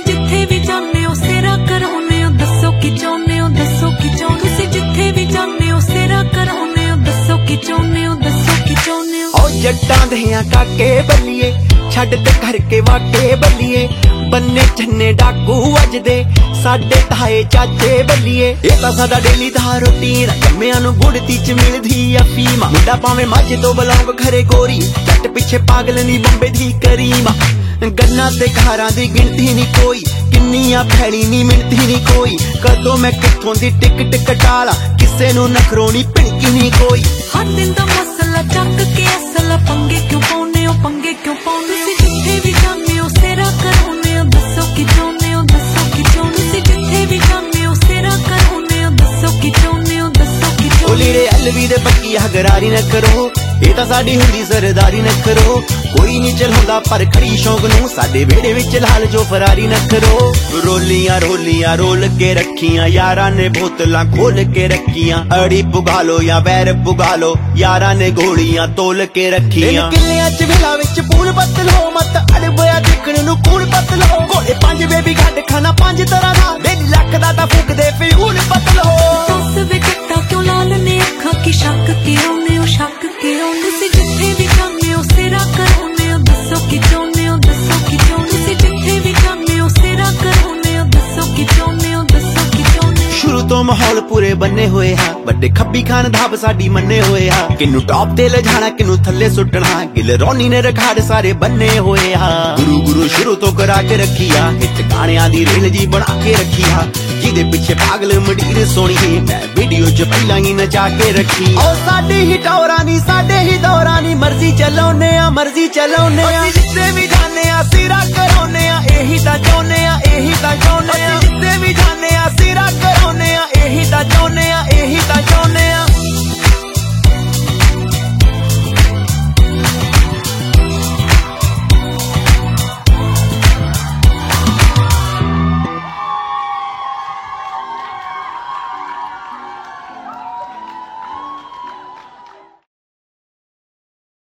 ਜਿੱਥੇ ਵੀ ਜਾਂਦੇ ਹੋ ਸੇਰਾ ਕਰਾਉਂਦੇ ਹੋ, ਦੱਸੋ ਕੀ ਚਾਹੁੰਦੇ ਹੋ, ਦੱਸੋ ਕੀ ਚਾਹੁੰਦੇ ਤੁਸੀਂ ਜਿੱਥੇ ਵੀ ਜਾਂਦੇ ਹੋ ਸੇਰਾ ਕਰਾਉਂਦੇ ਹੋ, ਦੱਸੋ ਕੀ ਚਾਹੁੰਦੇ ਹੋ, ਦੱਸੋ ਕੀ ਚਾਹੁੰਦੇ ਹੋ। ਓ ਜੱਟਾਂ ਦੇ ਆ ਕਾਕੇ ਬੱਲੀਏ, ਛੱਡ ਤੇ ਕਰਕੇ ਵਾਕੇ ਬੱਲੀਏ। ਬੰਨੇ ਛੰਨੇ ਡਾਕੂ ਵੱਜਦੇ ਸਾਡੇ ਤਾਏ ਚਾਚੇ ਬੱਲੀਏ ਇਹ ਤਾਂ ਸਾਡਾ ਡੇਲੀ ਦਾ ਰੁਟੀਨ ਜੰਮਿਆਂ ਨੂੰ ਗੁੜਤੀ ਚ ਮਿਲਦੀ ਆ ਫੀਮਾ ਮੁੰਡਾ ਭਾਵੇਂ ਮੱਝ ਤੋਂ ਬਲੌਂਗ ਖਰੇ ਗੋਰੀ ਜੱਟ ਪਿੱਛੇ ਪਾਗਲ ਨਹੀਂ ਬੰਬੇ ਦੀ ਕਰੀਮਾ ਗੰਨਾ ਤੇ ਘਾਰਾਂ ਦੀ ਗਿਣਤੀ ਨਹੀਂ ਕੋਈ। ਕਿੰਨੀਆਂ ਫੈਲੀ ਨਹੀਂ ਮਿਲਦੀ ਨਹੀਂ ਕੋਈ। ਕਦੋਂ ਮੈਂ ਕਿੱਥੋਂ ਦੀ ਟਿਕਟ ਕਟਾਲਾ ਕਿਸੇ ਨੂੰ ਨਖਰੋਣੀ ਭਿਣਕੀ ਨਹੀਂ ਕੋਈ। ਹਰ ਦਿਨ ਦਾ ਮਸਲਾ ਚੱਕ ਕੇ ਕੀ ਐਲਵੀ ਦੇ ਪੱਕੀ ਹਗਰਾਰੀ ਨਾ ਕਰੋ। ਇਹ ਤਾਂ ਸਾਡੀ ਹੁੰਦੀ ਸਰਦਾਰੀ ਨਾ ਕਰੋ। ਕੋਈ ਨਹੀਂ ਚਲਾਉਂਦਾ ਪਰ ਖੜੀ ਸ਼ੌਂਕ ਨੂੰ, ਸਾਡੇ ਵਿਹੜੇ ਵਿੱਚ ਲਾਲ ਜੋ ਫਰਾਰੀ ਨਾ ਕਰੋ। ਰੋਲੀਆਂ ਰੋਲੀਆਂ ਰੋਲ ਕੇ ਰੱਖੀਆਂ, ਯਾਰਾਂ ਨੇ ਬੋਤਲਾਂ ਖੋਲ ਕੇ ਰੱਖੀਆਂ। ਅੜੀ ਪੁਗਾ ਲੋ ਜਾਂ ਵੈਰ ਪੁਗਾ ਲੋ ਯਾਰਾਂ ਨੇ ਗੋਲੀਆਂ ਤੋਲ ਕੇ ਰੱਖੀਆਂ। ਕਿੱਲਿਆਂ ਚ ਵਿਲਾ ਵਿੱਚ ਪੂਲ ਬੱਤਲ ਹੋ, ਮਤ ਅੜਬਿਆ ਦੇਖਣ ਨੂੰ ਕੂਲ ਬੱਤਲ ਹੋ। ਪੰਜ ਬੇਬੀ ਘੱਟ ਖਾਣਾ ਪੰਜ ਤਰ੍ਹਾਂ ਮਾਹੌਲ ਪੂਰੇ ਬੰਨੇ ਹੋਏ ਆ। ਵੱਡੇ ਖੱਬੀ ਖਾਨ ਧਾਬ ਸਾਡੀ ਮੰਨੇ ਹੋਏ ਆ। ਕਿਨੂੰ ਟੌਪ ਤੇ ਲਿਜਾਣਾ ਕਿਨੂੰ ਥੱਲੇ ਸੁੱਟਣਾ। ਗਿਲ ਰੋਨੀ ਨੇ ਰਖਾੜ ਸਾਰੇ ਬੰਨੇ ਹੋਏ ਆ। ਗੁਰੂ ਗੁਰੂ ਸ਼ੁਰੂ ਤੋਂ ਕਰਾ ਕੇ ਰੱਖੀ ਆ ਹਿੱਟ ਗਾਣਿਆਂ ਦੀ ਰੇਲ ਜੀ ਬਣਾ ਕੇ ਰੱਖੀ ਆ ਜਿਹਦੇ ਪਿੱਛੇ ਪਾਗਲ ਮਡੀਰ ਸੋਣੀ ਮੈਂ ਵੀਡੀਓ 'ਚ ਪਹਿਲਾਂ ਹੀ ਨਚਾ ਕੇ ਰੱਖੀ। ਓ ਸਾਡੀ ਹੀ ਟੌਰਾਂ ਨਹੀਂ ਸਾਡੇ ਹੀ ਦੌਰਾਂ ਨਹੀਂ ਮਰਜ਼ੀ ਚਲਾਉਨੇ ਆ, ਮਰਜ਼ੀ ਚਲਾਉਨੇ ਆ। ਜਿੱਥੇ ਵੀ ਜਾਂਦੇ ਆ ਸਿਰਾ ਕਰਾਉਨੇ ਆ। ਇਹੀ ਤਾਂ ਚਾਹੁੰਨੇ ਆ, ਇਹੀ ਤਾਂ ਚਾਹੁੰਨੇ